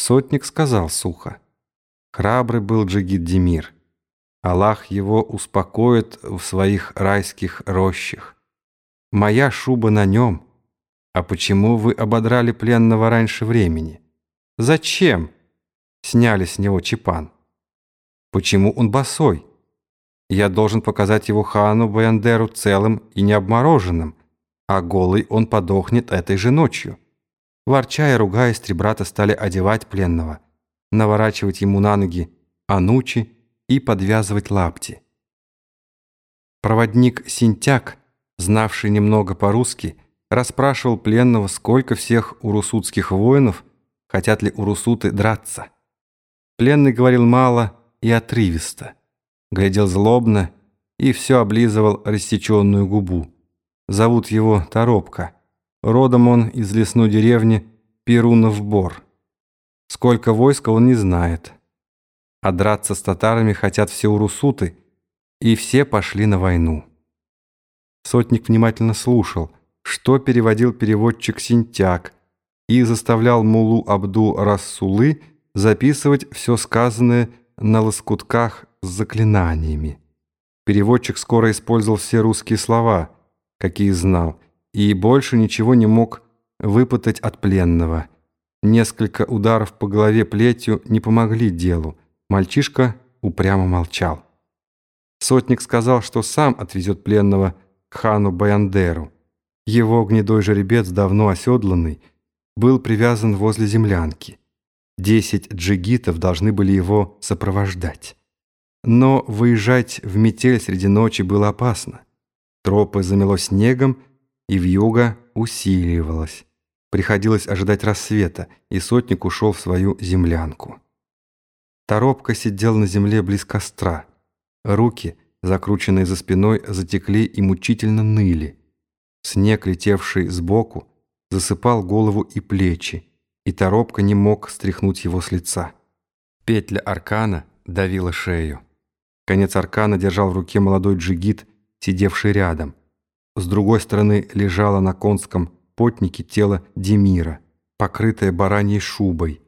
Сотник сказал сухо. Храбрый был Джигит Демир. Аллах его успокоит в своих райских рощах. Моя шуба на нем. А почему вы ободрали пленного раньше времени? Зачем? Сняли с него чепан. Почему он босой? Я должен показать его хану Баяндеру целым и необмороженным, а голый он подохнет этой же ночью. Ворча и ругаясь, три брата стали одевать пленного, наворачивать ему на ноги анучи и подвязывать лапти. Проводник Синтяк, знавший немного по-русски, расспрашивал пленного, сколько всех урусутских воинов, хотят ли урусуты драться. Пленный говорил мало и отрывисто, глядел злобно и все облизывал рассеченную губу. Зовут его Торопка. Родом он из лесной деревни Перунов Бор. Сколько войска он не знает. А драться с татарами хотят все урусуты, и все пошли на войну. Сотник внимательно слушал, что переводил переводчик Синтяк, и заставлял Мулу Абду Рассулы записывать все сказанное на лоскутках с заклинаниями. Переводчик скоро использовал все русские слова – какие знал, и больше ничего не мог выпытать от пленного. Несколько ударов по голове плетью не помогли делу. Мальчишка упрямо молчал. Сотник сказал, что сам отвезет пленного к хану Баяндеру. Его гнедой жеребец, давно оседланный, был привязан возле землянки. Десять джигитов должны были его сопровождать. Но выезжать в метель среди ночи было опасно. Тропы замело снегом, и вьюга усиливалась. Приходилось ожидать рассвета, и сотник ушел в свою землянку. Торопка сидел на земле близ костра. Руки, закрученные за спиной, затекли и мучительно ныли. Снег, летевший сбоку, засыпал голову и плечи, и Торопка не мог стряхнуть его с лица. Петля аркана давила шею. Конец аркана держал в руке молодой джигит сидевший рядом. С другой стороны лежало на конском потнике тело Демира, покрытое бараньей шубой.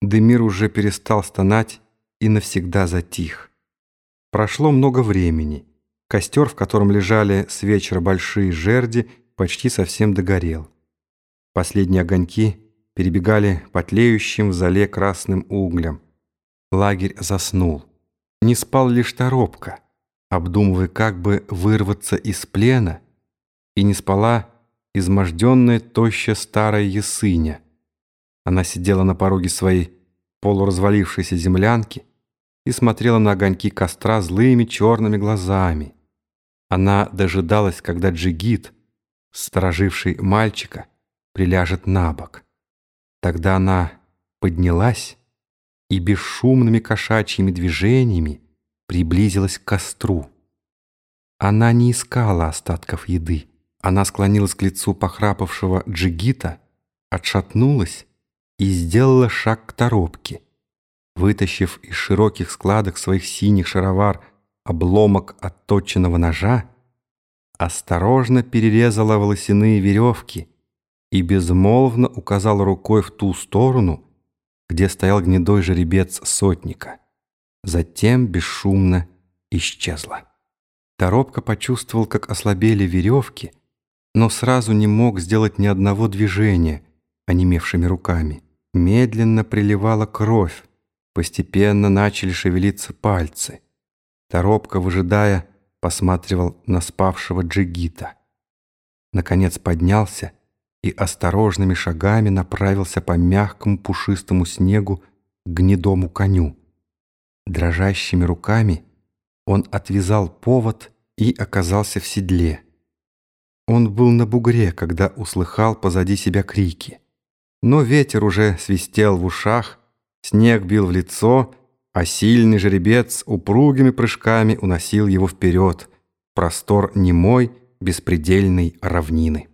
Демир уже перестал стонать и навсегда затих. Прошло много времени. Костер, в котором лежали с вечера большие жерди, почти совсем догорел. Последние огоньки перебегали по тлеющим в зале красным углям. Лагерь заснул. Не спал лишь Торопка обдумывая, как бы вырваться из плена, и не спала изможденная, тощая старая ясыня. Она сидела на пороге своей полуразвалившейся землянки и смотрела на огоньки костра злыми черными глазами. Она дожидалась, когда джигит, стороживший мальчика, приляжет на бок. Тогда она поднялась и бесшумными кошачьими движениями приблизилась к костру. Она не искала остатков еды. Она склонилась к лицу похрапавшего джигита, отшатнулась и сделала шаг к торопке. Вытащив из широких складок своих синих шаровар обломок отточенного ножа, осторожно перерезала волосяные веревки и безмолвно указала рукой в ту сторону, где стоял гнедой жеребец сотника затем бесшумно исчезла. Торопко почувствовал, как ослабели веревки, но сразу не мог сделать ни одного движения онемевшими руками. Медленно приливала кровь, постепенно начали шевелиться пальцы. Торопко, выжидая, посматривал на спавшего джигита. Наконец поднялся и осторожными шагами направился по мягкому пушистому снегу к гнедому коню. Дрожащими руками он отвязал повод и оказался в седле. Он был на бугре, когда услыхал позади себя крики. Но ветер уже свистел в ушах, снег бил в лицо, а сильный жеребец упругими прыжками уносил его вперед, простор немой, беспредельной равнины.